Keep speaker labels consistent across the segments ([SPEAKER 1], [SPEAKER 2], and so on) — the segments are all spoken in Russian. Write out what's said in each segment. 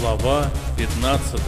[SPEAKER 1] Глава 15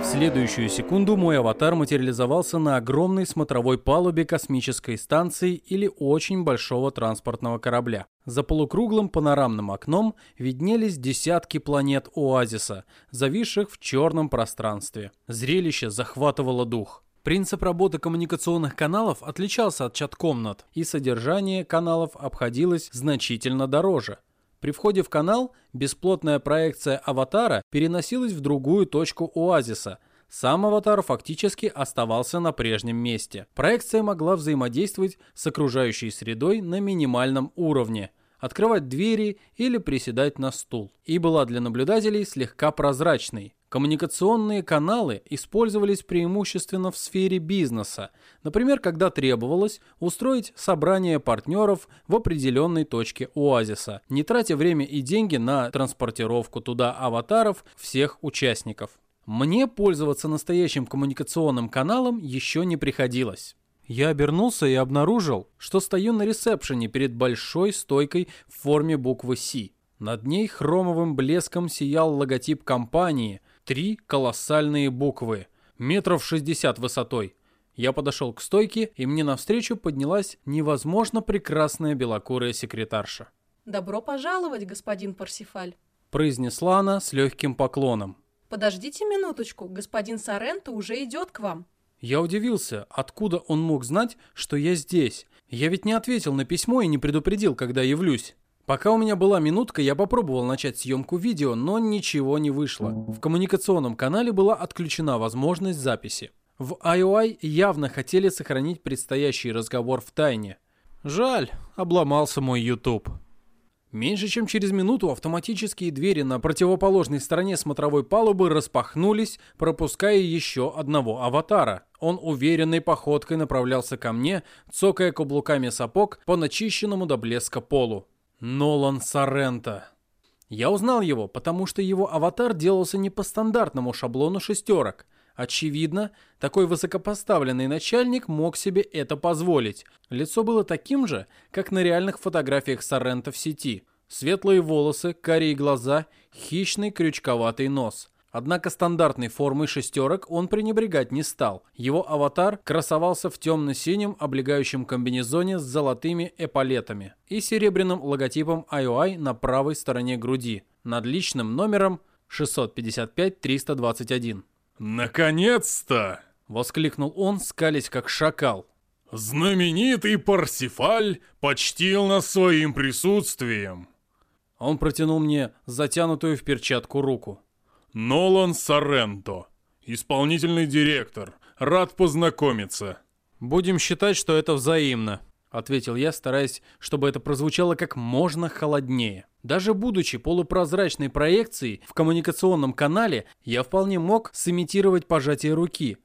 [SPEAKER 1] В следующую секунду мой аватар материализовался на огромной смотровой палубе космической станции или очень большого транспортного корабля. За полукруглым панорамным окном виднелись десятки планет Оазиса, зависших в черном пространстве. Зрелище захватывало дух. Принцип работы коммуникационных каналов отличался от чат-комнат, и содержание каналов обходилось значительно дороже. При входе в канал бесплотная проекция аватара переносилась в другую точку оазиса. Сам аватар фактически оставался на прежнем месте. Проекция могла взаимодействовать с окружающей средой на минимальном уровне, открывать двери или приседать на стул, и была для наблюдателей слегка прозрачной. Коммуникационные каналы использовались преимущественно в сфере бизнеса, например, когда требовалось устроить собрание партнеров в определенной точке оазиса, не тратя время и деньги на транспортировку туда аватаров всех участников. Мне пользоваться настоящим коммуникационным каналом еще не приходилось. Я обернулся и обнаружил, что стою на ресепшене перед большой стойкой в форме буквы «С». Над ней хромовым блеском сиял логотип компании – Три колоссальные буквы, метров 60 высотой. Я подошел к стойке, и мне навстречу поднялась невозможно прекрасная белокурая секретарша.
[SPEAKER 2] «Добро пожаловать, господин Парсифаль», –
[SPEAKER 1] произнесла она с легким поклоном.
[SPEAKER 2] «Подождите минуточку, господин Соренто уже идет к вам».
[SPEAKER 1] Я удивился, откуда он мог знать, что я здесь. Я ведь не ответил на письмо и не предупредил, когда явлюсь. Пока у меня была минутка, я попробовал начать съемку видео, но ничего не вышло. В коммуникационном канале была отключена возможность записи. В IOI явно хотели сохранить предстоящий разговор в тайне. Жаль, обломался мой YouTube. Меньше чем через минуту автоматические двери на противоположной стороне смотровой палубы распахнулись, пропуская еще одного аватара. Он уверенной походкой направлялся ко мне, цокая каблуками сапог по начищенному до блеска полу. Нолан Соренто. Я узнал его, потому что его аватар делался не по стандартному шаблону шестерок. Очевидно, такой высокопоставленный начальник мог себе это позволить. Лицо было таким же, как на реальных фотографиях Соренто в сети. Светлые волосы, карие глаза, хищный крючковатый нос. Однако стандартной формой шестерок он пренебрегать не стал. Его аватар красовался в темно-синем облегающем комбинезоне с золотыми эполетами и серебряным логотипом IOI на правой стороне груди над личным номером 655-321.
[SPEAKER 3] «Наконец-то!»
[SPEAKER 1] — воскликнул он, скались как шакал.
[SPEAKER 3] «Знаменитый Парсифаль почтил нас своим присутствием!»
[SPEAKER 1] Он протянул мне затянутую в перчатку руку.
[SPEAKER 3] Нолан Соренто, исполнительный директор. Рад познакомиться.
[SPEAKER 1] Будем считать, что это взаимно, ответил я, стараясь, чтобы это прозвучало как можно холоднее. Даже будучи полупрозрачной проекцией в коммуникационном канале, я вполне мог сымитировать пожатие руки,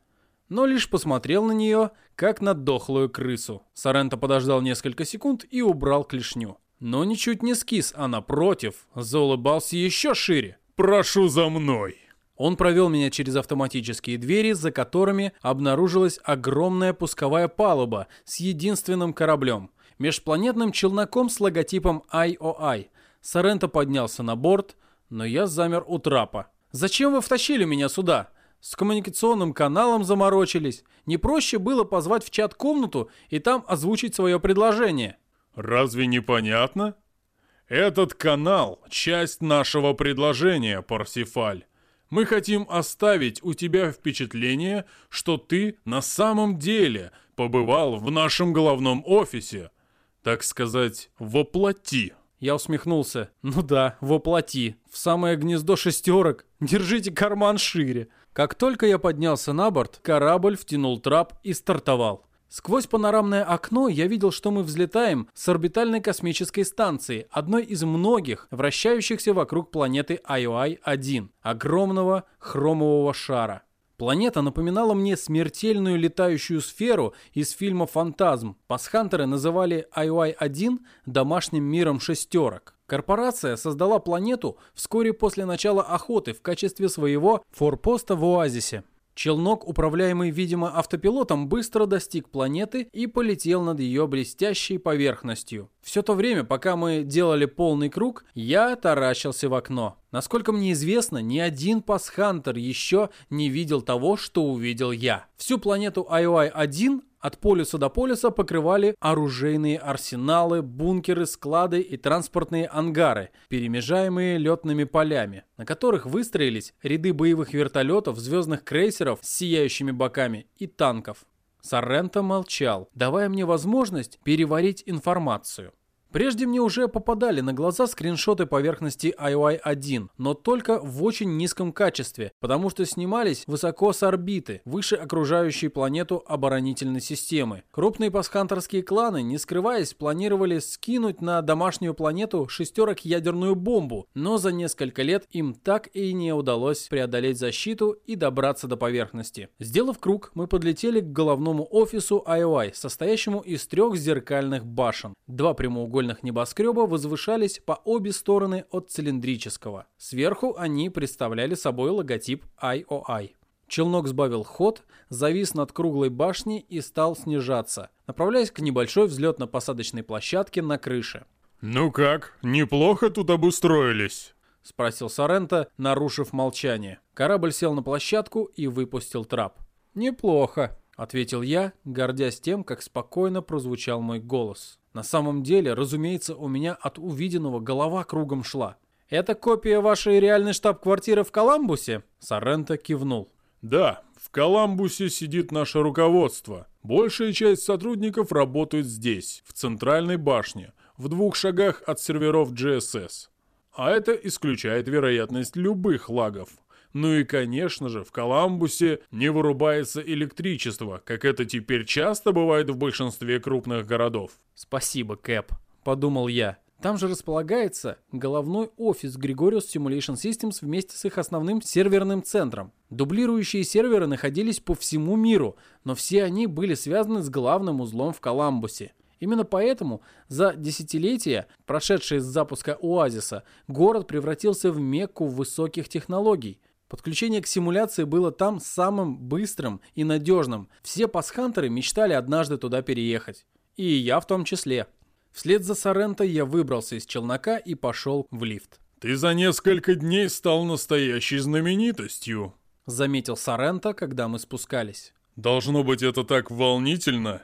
[SPEAKER 1] но лишь посмотрел на нее, как на дохлую крысу. Соренто подождал несколько секунд и убрал клешню. Но ничуть не скис, а напротив, заулыбался еще шире.
[SPEAKER 3] Прошу за мной!»
[SPEAKER 1] Он провел меня через автоматические двери, за которыми обнаружилась огромная пусковая палуба с единственным кораблем, межпланетным челноком с логотипом IOI. Соренто поднялся на борт, но я замер у трапа. «Зачем вы втащили меня сюда?» С коммуникационным каналом заморочились. Не проще было позвать в чат-комнату и там озвучить свое предложение.
[SPEAKER 3] «Разве не понятно?» Этот канал – часть нашего предложения, Парсифаль. Мы хотим оставить у тебя впечатление, что ты на самом деле побывал в нашем головном офисе. Так сказать, воплоти.
[SPEAKER 1] Я усмехнулся. Ну да, воплоти. В самое гнездо шестерок. Держите карман шире. Как только я поднялся на борт, корабль втянул трап и стартовал. Сквозь панорамное окно я видел, что мы взлетаем с орбитальной космической станции, одной из многих, вращающихся вокруг планеты IOI-1, огромного хромового шара. Планета напоминала мне смертельную летающую сферу из фильма «Фантазм». Пасхантеры называли IOI-1 домашним миром шестерок. Корпорация создала планету вскоре после начала охоты в качестве своего форпоста в оазисе. Челнок, управляемый, видимо, автопилотом, быстро достиг планеты и полетел над ее блестящей поверхностью. Все то время, пока мы делали полный круг, я таращился в окно. Насколько мне известно, ни один пасхантер еще не видел того, что увидел я. Всю планету IOI-1 от полюса до полюса покрывали оружейные арсеналы, бункеры, склады и транспортные ангары, перемежаемые летными полями, на которых выстроились ряды боевых вертолетов, звездных крейсеров с сияющими боками и танков. Сорренто молчал, давая мне возможность переварить информацию. Прежде мне уже попадали на глаза скриншоты поверхности IOI-1, но только в очень низком качестве, потому что снимались высоко с орбиты, выше окружающей планету оборонительной системы. Крупные пасхантерские кланы, не скрываясь, планировали скинуть на домашнюю планету шестерок ядерную бомбу, но за несколько лет им так и не удалось преодолеть защиту и добраться до поверхности. Сделав круг, мы подлетели к головному офису IOI, состоящему из трех зеркальных башен. Два прямоугольных треугольных небоскреба возвышались по обе стороны от цилиндрического. Сверху они представляли собой логотип IOI. Челнок сбавил ход, завис над круглой башней и стал снижаться, направляясь к небольшой взлетно-посадочной площадке на крыше.
[SPEAKER 3] «Ну как, неплохо тут обустроились?»
[SPEAKER 1] — спросил Сорента, нарушив молчание. Корабль сел на площадку и выпустил трап. «Неплохо», — ответил я, гордясь тем, как спокойно прозвучал мой голос. На самом деле, разумеется, у меня от увиденного голова кругом шла. «Это копия вашей реальной штаб-квартиры в Коламбусе?» Сорренто кивнул.
[SPEAKER 3] «Да, в Коламбусе сидит наше руководство. Большая часть сотрудников работает здесь, в центральной башне, в двух шагах от серверов GSS. А это исключает вероятность любых лагов. Ну и, конечно же, в Коламбусе не вырубается электричество, как это теперь часто бывает в большинстве крупных городов.
[SPEAKER 1] «Спасибо, Кэп», — подумал я. Там же располагается головной офис Gregorius Simulation Systems вместе с их основным серверным центром. Дублирующие серверы находились по всему миру, но все они были связаны с главным узлом в Коламбусе. Именно поэтому за десятилетия, прошедшие с запуска Оазиса, город превратился в мекку высоких технологий. Подключение к симуляции было там самым быстрым и надежным. Все пасхантеры мечтали однажды туда переехать. И я в том числе. Вслед за Соренто я выбрался из челнока и пошел в лифт.
[SPEAKER 3] «Ты за несколько дней стал настоящей знаменитостью», —
[SPEAKER 1] заметил Соренто, когда мы спускались.
[SPEAKER 3] «Должно быть, это так волнительно.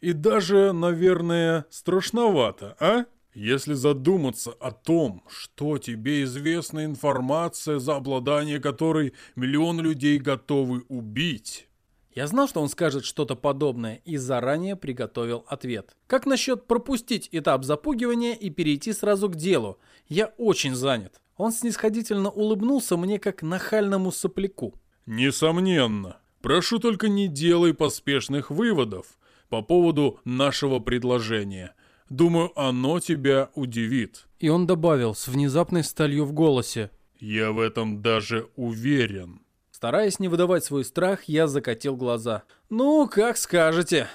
[SPEAKER 3] И даже, наверное, страшновато, а?» Если задуматься о том, что тебе известна информация, за обладание которой миллион людей готовы убить.
[SPEAKER 1] Я знал, что он скажет что-то подобное и заранее приготовил ответ. Как насчет пропустить этап запугивания и перейти сразу к делу? Я очень занят. Он снисходительно улыбнулся мне как нахальному сопляку.
[SPEAKER 3] Несомненно. Прошу только не делай поспешных выводов по поводу нашего предложения. Думаю, оно тебя удивит».
[SPEAKER 1] И он добавил с внезапной сталью в голосе.
[SPEAKER 3] «Я в этом даже уверен».
[SPEAKER 1] Стараясь не выдавать свой страх, я закатил глаза. «Ну, как скажете».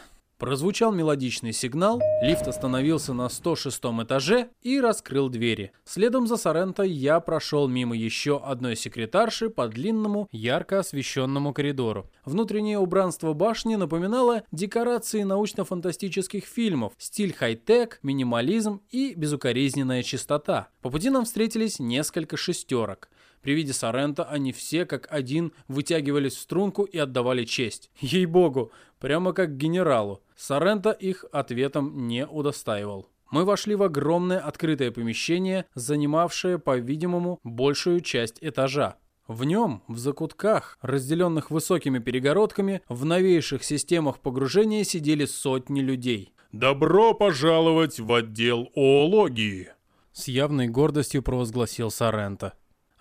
[SPEAKER 1] Прозвучал мелодичный сигнал, лифт остановился на 106 этаже и раскрыл двери. Следом за Соренто я прошел мимо еще одной секретарши по длинному, ярко освещенному коридору. Внутреннее убранство башни напоминало декорации научно-фантастических фильмов, стиль хай-тек, минимализм и безукоризненная чистота. По пути нам встретились несколько шестерок. При виде Сорента они все как один вытягивались в струнку и отдавали честь. Ей-богу, прямо как генералу. Сорента их ответом не удостаивал. Мы вошли в огромное открытое помещение, занимавшее, по-видимому, большую часть этажа. В нем, в закутках, разделенных высокими перегородками, в новейших системах погружения сидели сотни людей.
[SPEAKER 3] «Добро пожаловать в отдел оологии!»
[SPEAKER 1] С явной гордостью провозгласил Сорента.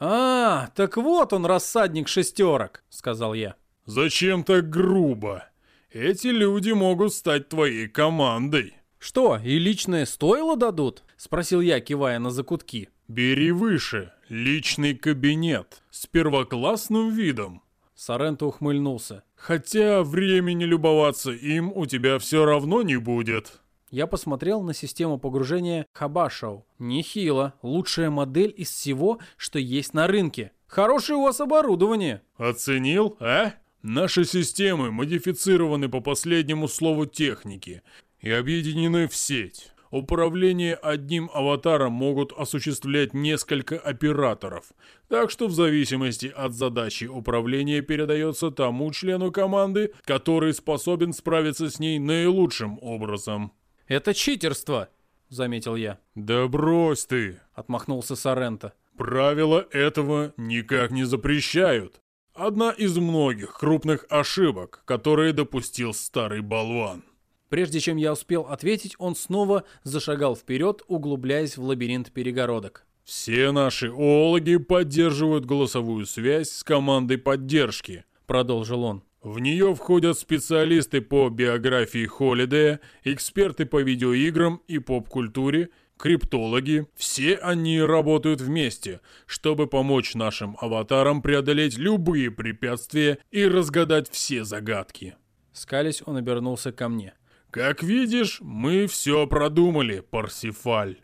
[SPEAKER 1] «А, так вот он, рассадник шестерок», — сказал я.
[SPEAKER 3] «Зачем так грубо? Эти люди могут стать твоей командой».
[SPEAKER 1] «Что, и личное стоило дадут?» — спросил я, кивая на закутки.
[SPEAKER 3] «Бери выше. Личный кабинет. С первоклассным видом».
[SPEAKER 1] Соренто ухмыльнулся.
[SPEAKER 3] «Хотя времени любоваться им у тебя все равно не будет».
[SPEAKER 1] Я посмотрел на систему погружения Хабашоу. Нехило. Лучшая модель из всего, что есть на рынке. Хорошее у вас оборудование.
[SPEAKER 3] Оценил, а? Наши системы модифицированы по последнему слову техники и объединены в сеть. Управление одним аватаром могут осуществлять несколько операторов, так что в зависимости от задачи управление передается тому члену команды, который способен справиться с ней наилучшим образом.
[SPEAKER 1] «Это читерство», — заметил я.
[SPEAKER 3] «Да брось ты», —
[SPEAKER 1] отмахнулся Соренто.
[SPEAKER 3] «Правила этого никак не запрещают. Одна из многих крупных ошибок, которые допустил старый болван».
[SPEAKER 1] Прежде чем я успел ответить, он снова зашагал вперед, углубляясь в лабиринт перегородок.
[SPEAKER 3] «Все наши оологи поддерживают голосовую связь с командой поддержки», — продолжил он. В нее входят специалисты по биографии Холидея, эксперты по видеоиграм и поп-культуре, криптологи. Все они работают вместе, чтобы помочь нашим аватарам преодолеть любые препятствия и разгадать все загадки.
[SPEAKER 1] Скались он обернулся ко мне.
[SPEAKER 3] Как видишь, мы все продумали, Парсифаль.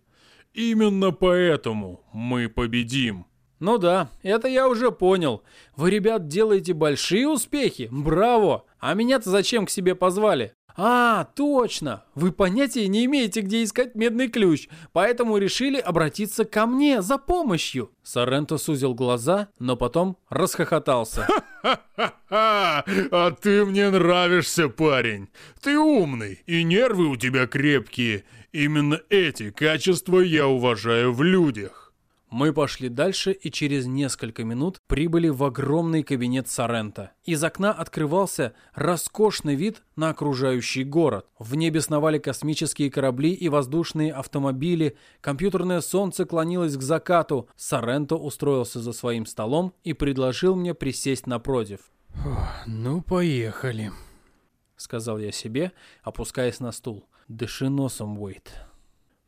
[SPEAKER 3] Именно поэтому мы победим.
[SPEAKER 1] Ну да, это я уже понял. Вы, ребят, делаете большие успехи. Браво! А меня-то зачем к себе позвали? А, точно! Вы понятия не имеете, где искать медный ключ, поэтому решили обратиться ко мне за помощью. Соренто сузил глаза, но потом расхохотался.
[SPEAKER 3] «Ха-ха-ха! А ты мне нравишься, парень! Ты умный, и нервы у тебя крепкие. Именно эти качества я уважаю в людях».
[SPEAKER 1] Мы пошли дальше и через несколько минут прибыли в огромный кабинет Сорента. Из окна открывался роскошный вид на окружающий город. В небе сновали космические корабли и воздушные автомобили, компьютерное солнце клонилось к закату. Соренто устроился за своим столом и предложил мне присесть напротив. «Ну, поехали», — сказал я себе, опускаясь на стул. «Дыши носом, Уэйт».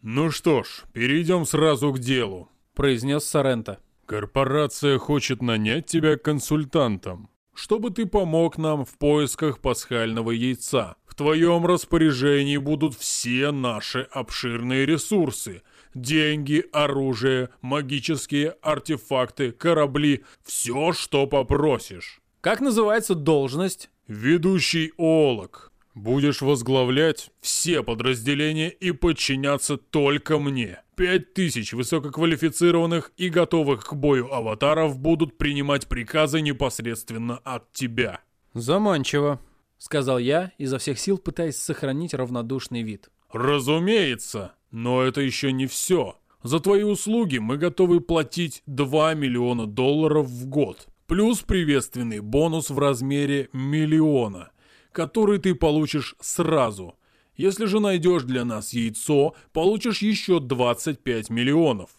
[SPEAKER 3] «Ну что ж, перейдем сразу к делу»,
[SPEAKER 1] произнес Сорента.
[SPEAKER 3] «Корпорация хочет нанять тебя консультантом, чтобы ты помог нам в поисках пасхального яйца. В твоем распоряжении будут все наши обширные ресурсы. Деньги, оружие, магические артефакты, корабли, все, что попросишь».
[SPEAKER 1] «Как называется должность?»
[SPEAKER 3] «Ведущий олог. Будешь возглавлять все подразделения и подчиняться только мне. Пять тысяч высококвалифицированных и готовых к бою аватаров будут принимать приказы непосредственно от тебя.
[SPEAKER 1] Заманчиво, сказал я, изо всех сил пытаясь сохранить равнодушный вид.
[SPEAKER 3] Разумеется, но это еще не все. За твои услуги мы готовы платить 2 миллиона долларов в год, плюс приветственный бонус в размере миллиона – который ты получишь сразу. Если же найдешь для нас яйцо, получишь еще 25 миллионов.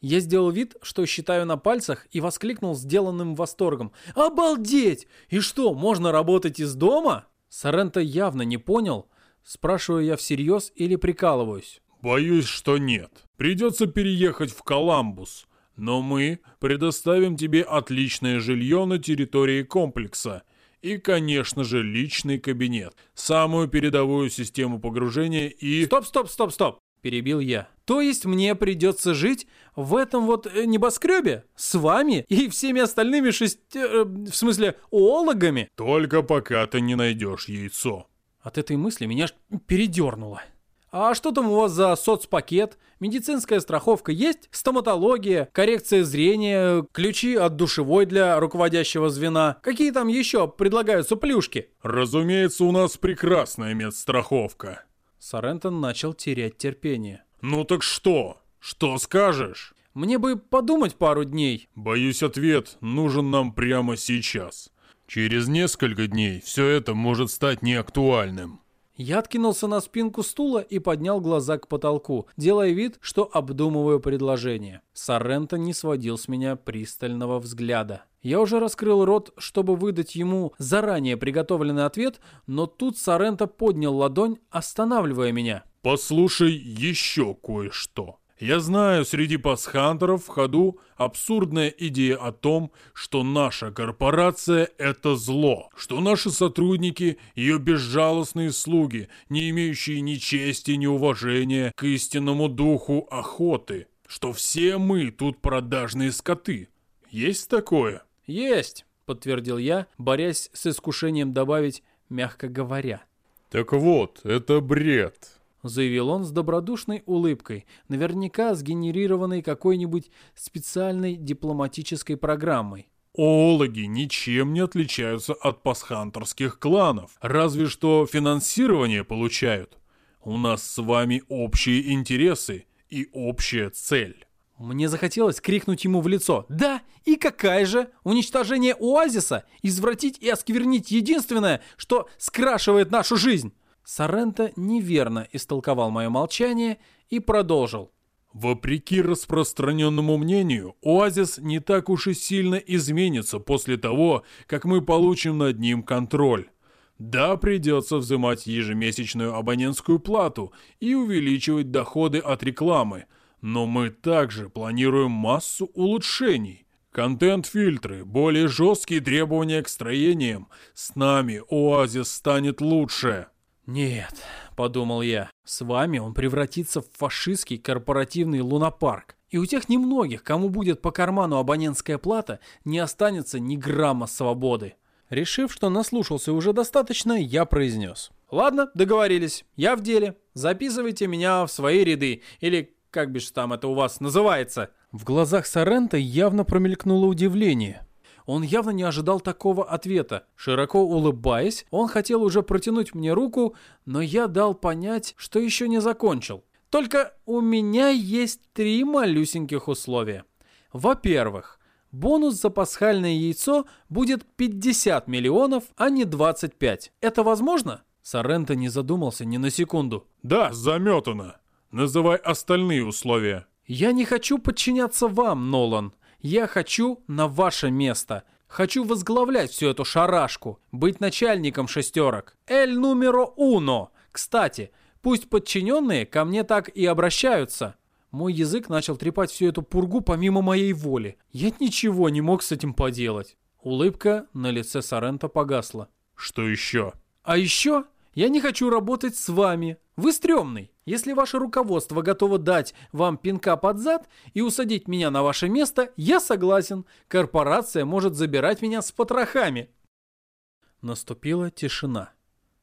[SPEAKER 1] Я сделал вид, что считаю на пальцах и воскликнул сделанным восторгом. «Обалдеть! И что, можно работать из дома?» Соренто явно не понял, спрашиваю я всерьез или прикалываюсь.
[SPEAKER 3] «Боюсь, что нет. Придется переехать в Коламбус. Но мы предоставим тебе отличное жилье на территории комплекса – и, конечно же, личный кабинет, самую передовую систему погружения и...
[SPEAKER 1] Стоп, стоп, стоп, стоп! Перебил я. То есть мне придется жить в этом вот э, небоскребе? С вами и всеми остальными шесть... Э, в смысле, оологами?
[SPEAKER 3] Только пока ты не найдешь яйцо.
[SPEAKER 1] От этой мысли меня передернуло. А что там у вас за соцпакет? Медицинская страховка есть? Стоматология, коррекция зрения, ключи от душевой для руководящего звена? Какие там еще предлагаются плюшки?
[SPEAKER 3] Разумеется, у нас прекрасная медстраховка.
[SPEAKER 1] Сорентон начал терять терпение.
[SPEAKER 3] Ну так что? Что скажешь?
[SPEAKER 1] Мне бы подумать пару дней.
[SPEAKER 3] Боюсь, ответ нужен нам прямо сейчас. Через несколько дней все это может стать неактуальным.
[SPEAKER 1] Я откинулся на спинку стула и поднял глаза к потолку, делая вид, что обдумываю предложение. Сорренто не сводил с меня пристального взгляда. Я уже раскрыл рот, чтобы выдать ему заранее приготовленный ответ, но тут Сорренто поднял ладонь, останавливая меня.
[SPEAKER 3] «Послушай еще кое-что». Я знаю, среди пасхантеров в ходу абсурдная идея о том, что наша корпорация – это зло, что наши сотрудники – ее безжалостные слуги, не имеющие ни чести, ни уважения к истинному духу охоты, что все мы тут продажные скоты. Есть такое?
[SPEAKER 1] Есть. подтвердил я, борясь с искушением добавить «мягко говоря».
[SPEAKER 3] «Так вот, это бред», —
[SPEAKER 1] заявил он с добродушной улыбкой, наверняка сгенерированной какой-нибудь специальной дипломатической программой.
[SPEAKER 3] Оологи ничем не отличаются от пасхантерских кланов, разве что финансирование получают. У нас с вами общие интересы и общая цель.
[SPEAKER 1] Мне захотелось крикнуть ему в лицо. «Да, и какая же? Уничтожение оазиса? Извратить и осквернить единственное, что скрашивает нашу жизнь!» Соренто неверно истолковал мое молчание и продолжил.
[SPEAKER 3] Вопреки распространенному мнению, Оазис не так уж и сильно изменится после того, как мы получим над ним контроль. Да, придется взимать ежемесячную абонентскую плату и увеличивать доходы от рекламы, но мы также планируем массу улучшений. Контент-фильтры, более жесткие требования к строениям. С нами Оазис станет лучше.
[SPEAKER 1] «Нет», — подумал я, — «с вами он превратится в фашистский корпоративный лунопарк. И у тех немногих, кому будет по карману абонентская плата, не останется ни грамма свободы». Решив, что наслушался уже достаточно, я произнес. «Ладно, договорились. Я в деле. Записывайте меня в свои ряды. Или как бишь там это у вас называется?» В глазах Сорента явно промелькнуло удивление. Он явно не ожидал такого ответа. Широко улыбаясь, он хотел уже протянуть мне руку, но я дал понять, что еще не закончил. Только у меня есть три малюсеньких условия. Во-первых, бонус за пасхальное яйцо будет 50 миллионов, а не 25. Это возможно? Соренто не задумался ни на секунду.
[SPEAKER 3] Да, заметано. Называй остальные условия.
[SPEAKER 1] Я не хочу подчиняться вам, Нолан. Я хочу на ваше место. Хочу возглавлять всю эту шарашку, быть начальником шестерок. Эль нумеро уно. Кстати, пусть подчиненные ко мне так и обращаются. Мой язык начал трепать всю эту пургу помимо моей воли. Я ничего не мог с этим поделать. Улыбка на лице Сорента погасла.
[SPEAKER 3] Что еще?
[SPEAKER 1] А еще я не хочу работать с вами. Вы стрёмный. Если ваше руководство готово дать вам пинка под зад и усадить меня на ваше место, я согласен. Корпорация может забирать меня с потрохами. Наступила тишина.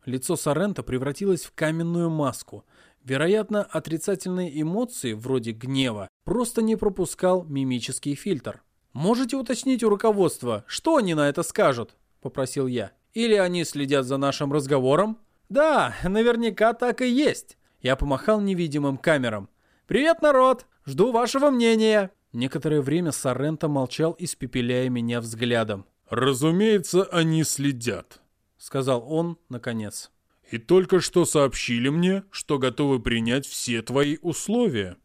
[SPEAKER 1] Лицо Сорента превратилось в каменную маску. Вероятно, отрицательные эмоции, вроде гнева, просто не пропускал мимический фильтр. «Можете уточнить у руководства, что они на это скажут?» – попросил я. «Или они следят за нашим разговором?» «Да, наверняка так и есть». Я помахал невидимым камерам. «Привет, народ! Жду вашего мнения!» Некоторое время Сорренто молчал, испепеляя меня взглядом.
[SPEAKER 3] «Разумеется, они следят», —
[SPEAKER 1] сказал он, наконец.
[SPEAKER 3] «И только что сообщили мне, что готовы принять все твои условия».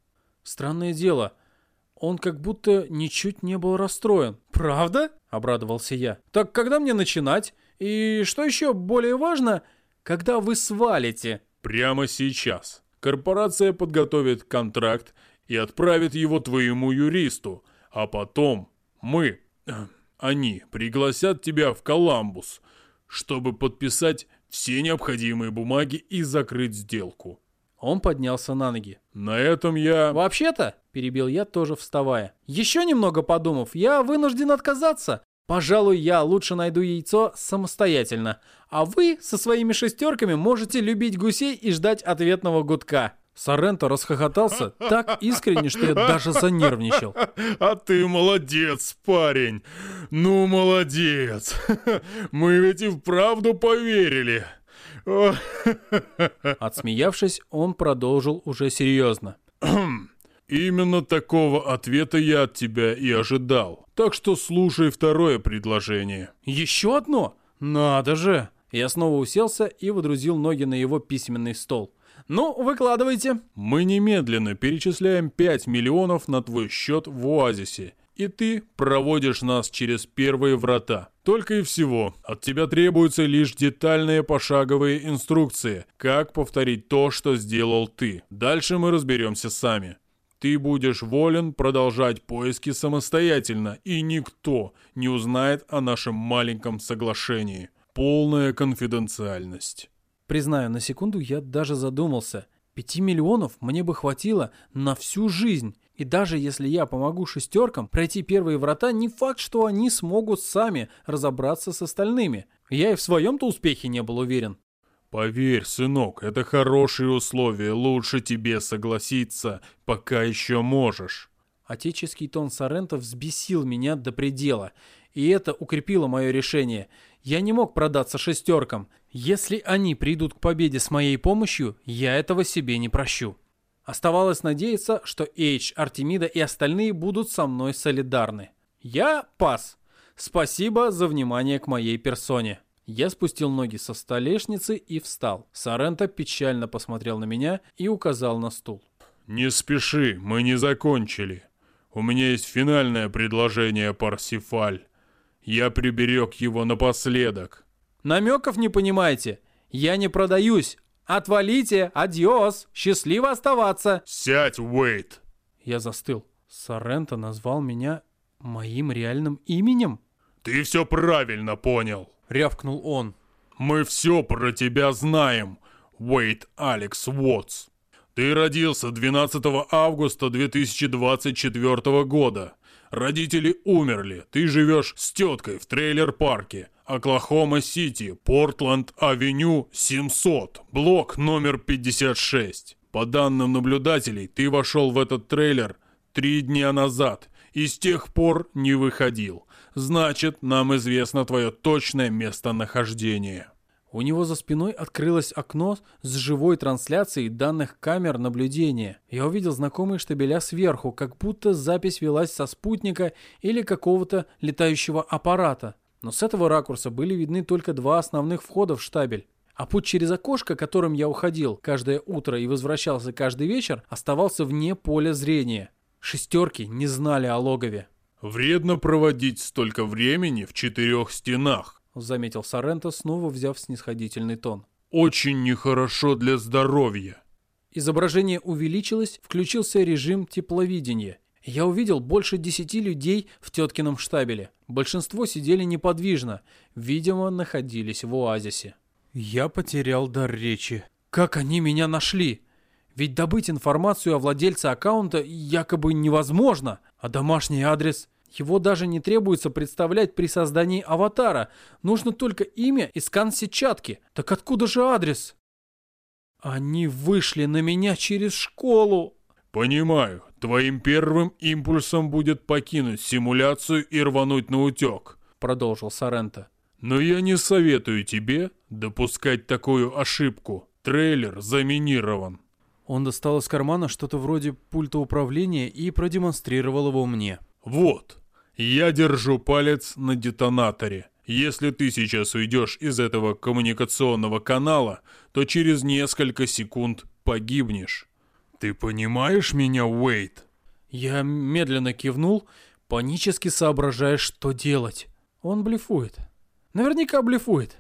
[SPEAKER 1] Странное дело, он как будто ничуть не был расстроен. «Правда?» — обрадовался я. «Так когда мне начинать? И что еще более важно, когда вы свалите?»
[SPEAKER 3] «Прямо сейчас. Корпорация подготовит контракт и отправит его твоему юристу, а потом мы, они, пригласят тебя в Коламбус, чтобы подписать все необходимые бумаги и закрыть сделку».
[SPEAKER 1] Он поднялся на ноги.
[SPEAKER 3] «На этом я...»
[SPEAKER 1] «Вообще-то», — перебил я, тоже вставая, «еще немного подумав, я вынужден отказаться. Пожалуй, я лучше найду яйцо самостоятельно, а вы со своими шестерками можете любить гусей и ждать ответного гудка». Соренто расхохотался так искренне, что я даже занервничал.
[SPEAKER 3] «А ты молодец, парень! Ну, молодец! Мы ведь и вправду поверили!»
[SPEAKER 1] Отсмеявшись, он продолжил уже серьезно.
[SPEAKER 3] Именно такого ответа я от тебя и ожидал. Так что слушай второе предложение.
[SPEAKER 1] Еще одно? Надо же. Я снова уселся и водрузил ноги на его письменный стол. «Ну, выкладывайте».
[SPEAKER 3] «Мы немедленно перечисляем 5 миллионов на твой счет в Оазисе, и ты проводишь нас через первые врата. Только и всего. От тебя требуются лишь детальные пошаговые инструкции, как повторить то, что сделал ты. Дальше мы разберемся сами. Ты будешь волен продолжать поиски самостоятельно, и никто не узнает о нашем маленьком соглашении. Полная конфиденциальность.
[SPEAKER 1] Признаю, на секунду я даже задумался. Пяти миллионов мне бы хватило на всю жизнь. И даже если я помогу шестеркам пройти первые врата, не факт, что они смогут сами разобраться с остальными. Я и в своем-то успехе не был уверен.
[SPEAKER 3] Поверь, сынок, это хорошие условия, лучше тебе согласиться, пока еще можешь.
[SPEAKER 1] Отеческий тон Сорента взбесил меня до предела, и это укрепило мое решение. Я не мог продаться шестеркам. Если они придут к победе с моей помощью, я этого себе не прощу. Оставалось надеяться, что Эйдж, Артемида и остальные будут со мной солидарны. Я пас. Спасибо за внимание к моей персоне. Я спустил ноги со столешницы и встал. Соренто печально посмотрел на меня и указал на стул.
[SPEAKER 3] «Не спеши, мы не закончили. У меня есть финальное предложение, Парсифаль. Я приберег его напоследок».
[SPEAKER 1] «Намеков не понимаете? Я не продаюсь, «Отвалите! Адьос! Счастливо оставаться!»
[SPEAKER 3] «Сядь, Уэйт!»
[SPEAKER 1] Я застыл. Соренто назвал меня моим реальным именем?
[SPEAKER 3] «Ты все правильно понял!»
[SPEAKER 1] — рявкнул он.
[SPEAKER 3] «Мы все про тебя знаем, Уэйт Алекс Уотс. Ты родился 12 августа 2024 года. Родители умерли. Ты живешь с теткой в трейлер-парке. Оклахома-Сити, Портленд-Авеню, 700, блок номер 56. По данным наблюдателей, ты вошел в этот трейлер три дня назад и с тех пор не выходил. Значит, нам известно твое точное местонахождение.
[SPEAKER 1] У него за спиной открылось окно с живой трансляцией данных камер наблюдения. Я увидел знакомые штабеля сверху, как будто запись велась со спутника или какого-то летающего аппарата. Но с этого ракурса были видны только два основных входа в штабель. А путь через окошко, которым я уходил каждое утро и возвращался каждый вечер, оставался вне поля зрения. Шестерки не знали о логове.
[SPEAKER 3] «Вредно проводить столько времени в четырех стенах», —
[SPEAKER 1] заметил Соренто, снова взяв снисходительный тон.
[SPEAKER 3] «Очень нехорошо для здоровья».
[SPEAKER 1] Изображение увеличилось, включился режим тепловидения, я увидел больше десяти людей в теткином штабеле. Большинство сидели неподвижно, видимо, находились в оазисе. Я потерял дар речи. Как они меня нашли? Ведь добыть информацию о владельце аккаунта якобы невозможно, а домашний адрес... Его даже не требуется представлять при создании аватара. Нужно только имя и скан сетчатки. Так откуда же адрес? Они вышли на меня через школу.
[SPEAKER 3] «Понимаю. Твоим первым импульсом будет покинуть симуляцию и рвануть на утек», — продолжил Соренто. «Но я не советую тебе допускать такую ошибку. Трейлер заминирован».
[SPEAKER 1] Он достал из кармана что-то вроде пульта управления и продемонстрировал его мне.
[SPEAKER 3] «Вот, я держу палец на детонаторе. Если ты сейчас уйдешь из этого коммуникационного канала, то через несколько секунд погибнешь. «Ты понимаешь меня, Уэйт?»
[SPEAKER 1] Я медленно кивнул, панически соображая, что делать. Он блефует. Наверняка блефует.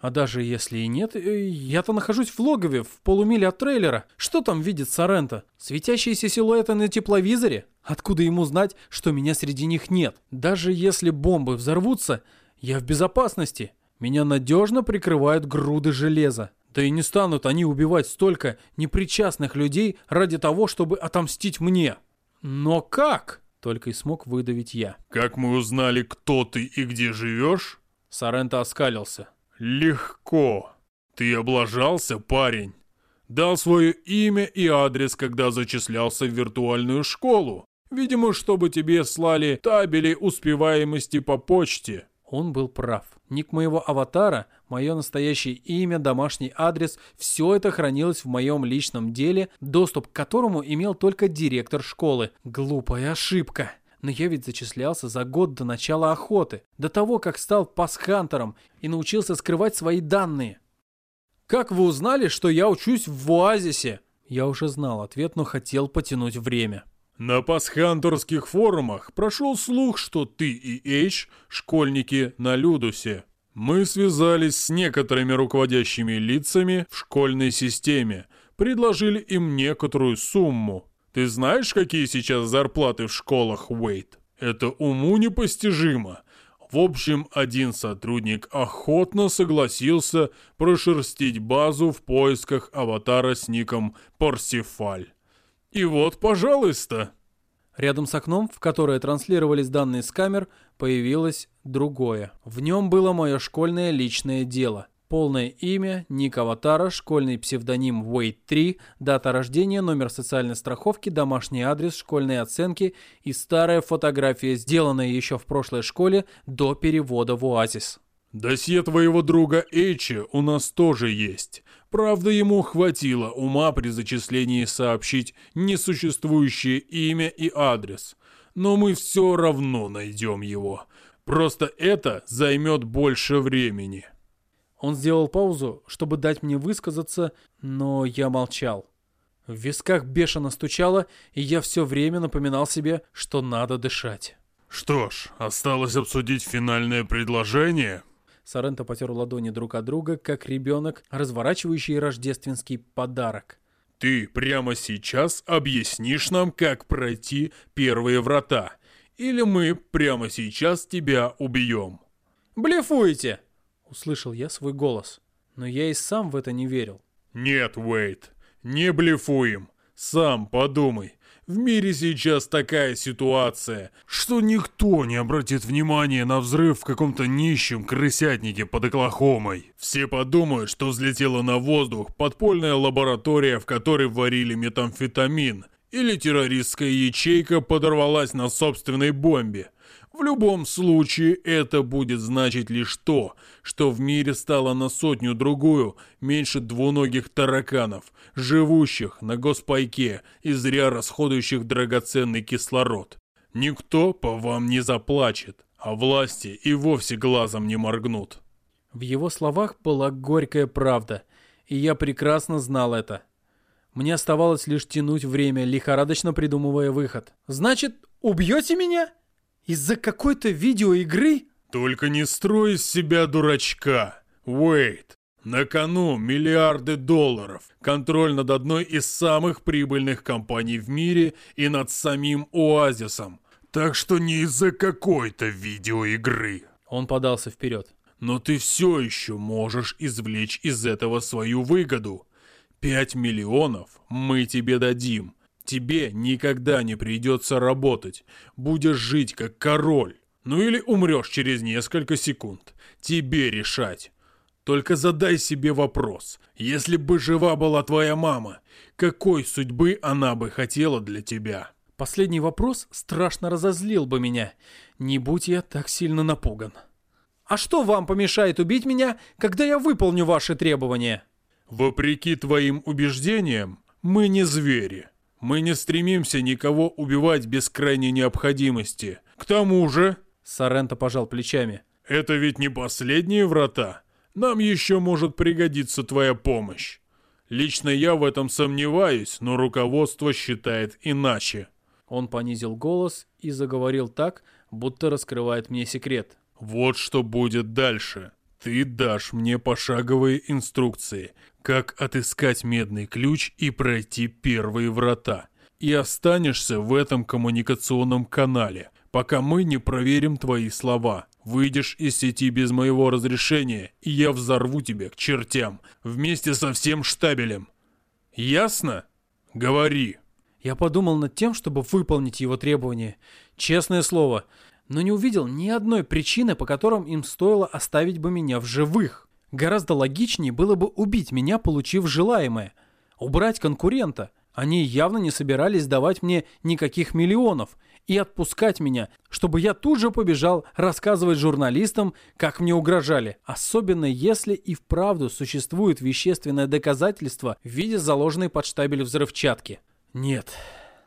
[SPEAKER 1] А даже если и нет, э, я-то нахожусь в логове, в полумиле от трейлера. Что там видит Соренто? Светящиеся силуэты на тепловизоре? Откуда ему знать, что меня среди них нет? Даже если бомбы взорвутся, я в безопасности. Меня надежно прикрывают груды железа. Да и не станут они убивать столько непричастных людей ради того, чтобы отомстить мне. Но как? Только и смог выдавить я.
[SPEAKER 3] Как мы узнали, кто ты и где живешь?
[SPEAKER 1] Соренто оскалился.
[SPEAKER 3] Легко. Ты облажался, парень. Дал свое имя и адрес, когда зачислялся в виртуальную школу. Видимо, чтобы тебе слали табели успеваемости по почте.
[SPEAKER 1] Он был прав. Ник моего аватара, мое настоящее имя, домашний адрес – все это хранилось в моем личном деле, доступ к которому имел только директор школы. Глупая ошибка. Но я ведь зачислялся за год до начала охоты, до того, как стал пасхантером и научился скрывать свои данные. «Как вы узнали, что я учусь в оазисе?» Я уже знал ответ, но хотел потянуть время.
[SPEAKER 3] На пасхантерских форумах прошел слух, что ты и Эйч – школьники на Людусе. Мы связались с некоторыми руководящими лицами в школьной системе, предложили им некоторую сумму. Ты знаешь, какие сейчас зарплаты в школах, Уэйт? Это уму непостижимо. В общем, один сотрудник охотно согласился прошерстить базу в поисках аватара с ником Парсифаль. И вот, пожалуйста.
[SPEAKER 1] Рядом с окном, в которое транслировались данные с камер, появилось другое. В нем было мое школьное личное дело. Полное имя, ник аватара, школьный псевдоним Wait3, дата рождения, номер социальной страховки, домашний адрес, школьные оценки и старая фотография, сделанная еще в прошлой школе до перевода в Оазис.
[SPEAKER 3] «Досье твоего друга Эйчи у нас тоже есть. Правда, ему хватило ума при зачислении сообщить несуществующее имя и адрес. Но мы все равно найдем его. Просто это займет больше времени».
[SPEAKER 1] Он сделал паузу, чтобы дать мне высказаться, но я молчал. В висках бешено стучало, и я все время напоминал себе, что надо дышать.
[SPEAKER 3] «Что ж, осталось обсудить финальное предложение?»
[SPEAKER 1] Соренто потер ладони друг от друга, как ребенок, разворачивающий рождественский подарок.
[SPEAKER 3] «Ты прямо сейчас объяснишь нам, как пройти первые врата, или мы прямо сейчас тебя убьем?»
[SPEAKER 1] «Блефуете!» Услышал я свой голос, но я и сам в это не верил.
[SPEAKER 3] «Нет, Уэйт, не блефуем. Сам подумай. В мире сейчас такая ситуация, что никто не обратит внимания на взрыв в каком-то нищем крысятнике под Оклахомой. Все подумают, что взлетела на воздух подпольная лаборатория, в которой варили метамфетамин, или террористская ячейка подорвалась на собственной бомбе. В любом случае, это будет значить лишь то, что в мире стало на сотню-другую меньше двуногих тараканов, живущих на госпайке и зря расходующих драгоценный кислород. Никто по вам не заплачет, а власти и вовсе глазом не моргнут.
[SPEAKER 1] В его словах была горькая правда, и я прекрасно знал это. Мне оставалось лишь тянуть время, лихорадочно придумывая выход. «Значит, убьете меня?» Из-за какой-то видеоигры?
[SPEAKER 3] Только не строй из себя дурачка. Уэйт. На кону миллиарды долларов, контроль над одной из самых прибыльных компаний в мире и над самим Оазисом. Так что не из-за какой-то видеоигры.
[SPEAKER 1] Он подался вперед.
[SPEAKER 3] Но ты все еще можешь извлечь из этого свою выгоду. Пять миллионов мы тебе дадим. Тебе никогда не придется работать. Будешь жить как король. Ну или умрешь через несколько секунд. Тебе решать. Только задай себе вопрос. Если бы жива была твоя мама, какой судьбы она бы хотела для тебя?
[SPEAKER 1] Последний вопрос страшно разозлил бы меня. Не будь я так сильно напуган. А что вам помешает убить меня, когда я выполню ваши требования?
[SPEAKER 3] Вопреки твоим убеждениям, мы не звери. Мы не стремимся никого убивать без крайней необходимости. К тому же...»
[SPEAKER 1] Соренто пожал плечами.
[SPEAKER 3] «Это ведь не последние врата. Нам еще может пригодиться твоя помощь. Лично я в этом сомневаюсь, но руководство считает иначе».
[SPEAKER 1] Он понизил голос и заговорил так, будто раскрывает мне секрет.
[SPEAKER 3] «Вот что будет дальше. Ты дашь мне пошаговые инструкции, как отыскать медный ключ и пройти первые врата. И останешься в этом коммуникационном канале, пока мы не проверим твои слова. Выйдешь из сети без моего разрешения, и я взорву тебя к чертям, вместе со всем штабелем. Ясно? Говори.
[SPEAKER 1] Я подумал над тем, чтобы выполнить его требования. Честное слово, но не увидел ни одной причины, по которым им стоило оставить бы меня в живых. Гораздо логичнее было бы убить меня, получив желаемое. Убрать конкурента. Они явно не собирались давать мне никаких миллионов и отпускать меня, чтобы я тут же побежал рассказывать журналистам, как мне угрожали. Особенно если и вправду существует вещественное доказательство в виде заложенной под штабель взрывчатки. Нет.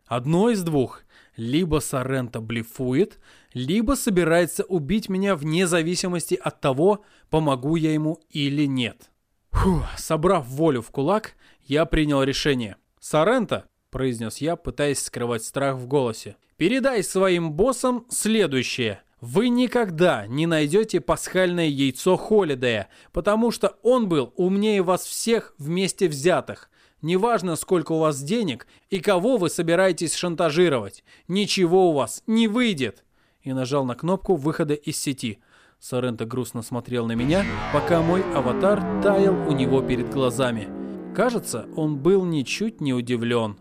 [SPEAKER 1] Одно из двух. Либо Соренто блефует, либо собирается убить меня вне зависимости от того, помогу я ему или нет. Фух, собрав волю в кулак, я принял решение. «Соренто», — произнес я, пытаясь скрывать страх в голосе, — «передай своим боссам следующее. Вы никогда не найдете пасхальное яйцо Холидея, потому что он был умнее вас всех вместе взятых. Неважно, сколько у вас денег и кого вы собираетесь шантажировать. Ничего у вас не выйдет. И нажал на кнопку выхода из сети. Соренто грустно смотрел на меня, пока мой аватар таял у него перед глазами. Кажется, он был ничуть не удивлен.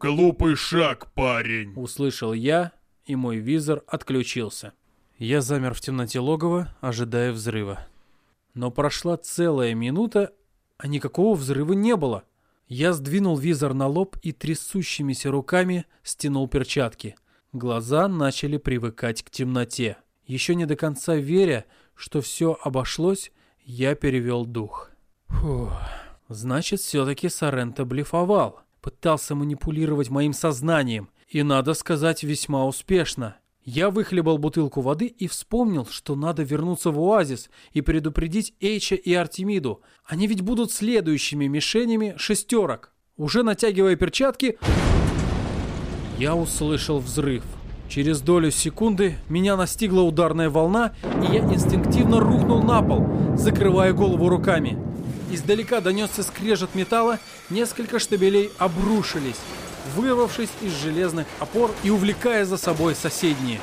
[SPEAKER 3] Глупый шаг, парень.
[SPEAKER 1] Услышал я, и мой визор отключился. Я замер в темноте логова, ожидая взрыва. Но прошла целая минута, а никакого взрыва не было. Я сдвинул визор на лоб и трясущимися руками стянул перчатки. Глаза начали привыкать к темноте. Еще не до конца веря, что все обошлось, я перевел дух. Фух. Значит, все-таки Соренто блефовал. Пытался манипулировать моим сознанием. И, надо сказать, весьма успешно. Я выхлебал бутылку воды и вспомнил, что надо вернуться в оазис и предупредить Эйча и Артемиду. Они ведь будут следующими мишенями шестерок. Уже натягивая перчатки, я услышал взрыв. Через долю секунды меня настигла ударная волна, и я инстинктивно рухнул на пол, закрывая голову руками. Издалека донесся скрежет металла, несколько штабелей обрушились вырвавшись из железных опор и увлекая за собой соседние.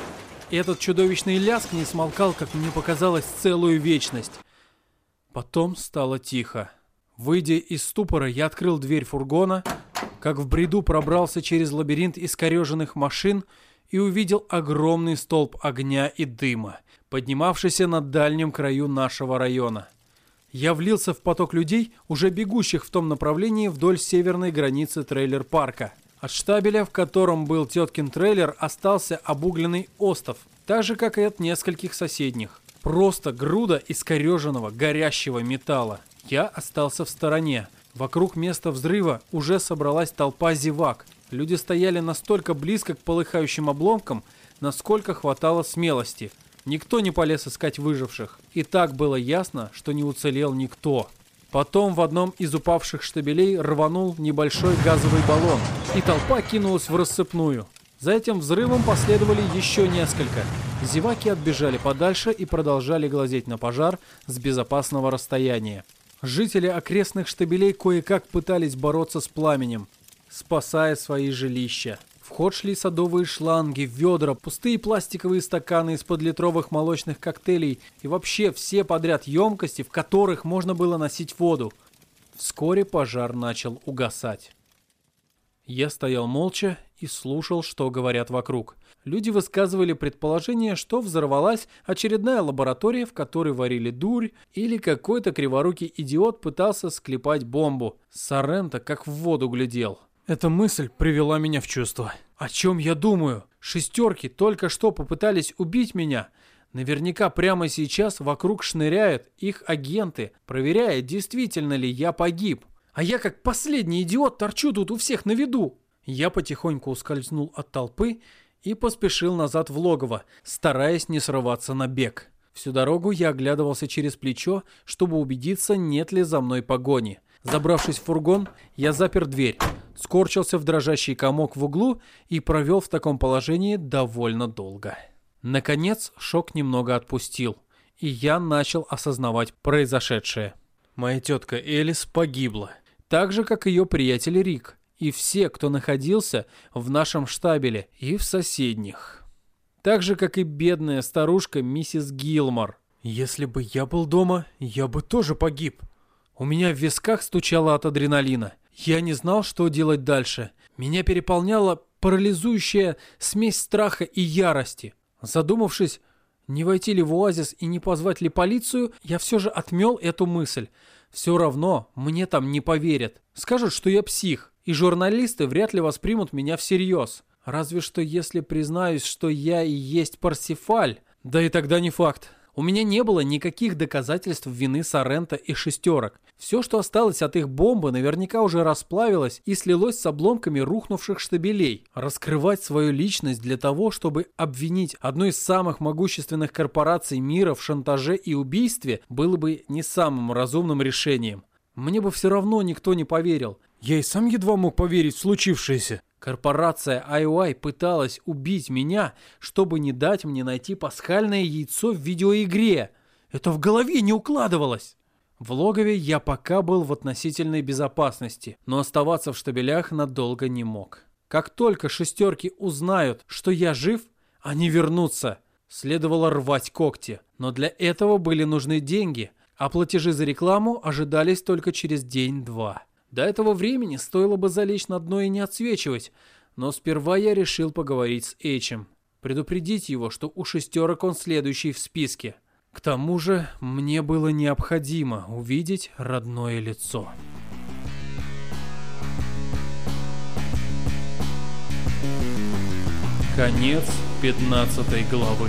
[SPEAKER 1] И этот чудовищный ляск не смолкал, как мне показалось, целую вечность. Потом стало тихо. Выйдя из ступора, я открыл дверь фургона, как в бреду пробрался через лабиринт искореженных машин и увидел огромный столб огня и дыма, поднимавшийся над дальним краю нашего района. Я влился в поток людей, уже бегущих в том направлении вдоль северной границы трейлер-парка – от штабеля, в котором был теткин трейлер, остался обугленный остов, так же, как и от нескольких соседних. Просто груда искореженного, горящего металла. Я остался в стороне. Вокруг места взрыва уже собралась толпа зевак. Люди стояли настолько близко к полыхающим обломкам, насколько хватало смелости. Никто не полез искать выживших. И так было ясно, что не уцелел никто. Потом в одном из упавших штабелей рванул небольшой газовый баллон, и толпа кинулась в рассыпную. За этим взрывом последовали еще несколько. Зеваки отбежали подальше и продолжали глазеть на пожар с безопасного расстояния. Жители окрестных штабелей кое-как пытались бороться с пламенем, спасая свои жилища. В ход шли садовые шланги, ведра, пустые пластиковые стаканы из-под литровых молочных коктейлей и вообще все подряд емкости, в которых можно было носить воду. Вскоре пожар начал угасать. Я стоял молча и слушал, что говорят вокруг. Люди высказывали предположение, что взорвалась очередная лаборатория, в которой варили дурь, или какой-то криворукий идиот пытался склепать бомбу. Соренто как в воду глядел. Эта мысль привела меня в чувство. О чем я думаю? Шестерки только что попытались убить меня. Наверняка прямо сейчас вокруг шныряют их агенты, проверяя, действительно ли я погиб. А я как последний идиот торчу тут у всех на виду. Я потихоньку ускользнул от толпы и поспешил назад в логово, стараясь не срываться на бег. Всю дорогу я оглядывался через плечо, чтобы убедиться, нет ли за мной погони. Забравшись в фургон, я запер дверь, скорчился в дрожащий комок в углу и провел в таком положении довольно долго. Наконец, шок немного отпустил, и я начал осознавать произошедшее. Моя тетка Элис погибла, так же, как ее приятель Рик, и все, кто находился в нашем штабеле и в соседних. Так же, как и бедная старушка миссис Гилмор. Если бы я был дома, я бы тоже погиб. У меня в висках стучало от адреналина. Я не знал, что делать дальше. Меня переполняла парализующая смесь страха и ярости. Задумавшись, не войти ли в оазис и не позвать ли полицию, я все же отмел эту мысль. Все равно мне там не поверят. Скажут, что я псих, и журналисты вряд ли воспримут меня всерьез. Разве что если признаюсь, что я и есть Парсифаль. Да и тогда не факт. У меня не было никаких доказательств вины Сорента и шестерок. Все, что осталось от их бомбы, наверняка уже расплавилось и слилось с обломками рухнувших штабелей. Раскрывать свою личность для того, чтобы обвинить одну из самых могущественных корпораций мира в шантаже и убийстве, было бы не самым разумным решением. Мне бы все равно никто не поверил. Я и сам едва мог поверить в случившееся. Корпорация IOI пыталась убить меня, чтобы не дать мне найти пасхальное яйцо в видеоигре. Это в голове не укладывалось. В логове я пока был в относительной безопасности, но оставаться в штабелях надолго не мог. Как только шестерки узнают, что я жив, они вернутся. Следовало рвать когти, но для этого были нужны деньги, а платежи за рекламу ожидались только через день-два. До этого времени стоило бы залечь на дно и не отсвечивать, но сперва я решил поговорить с Эйчем, предупредить его, что у шестерок он следующий в списке. К тому же мне было необходимо увидеть родное лицо. Конец 15 главы.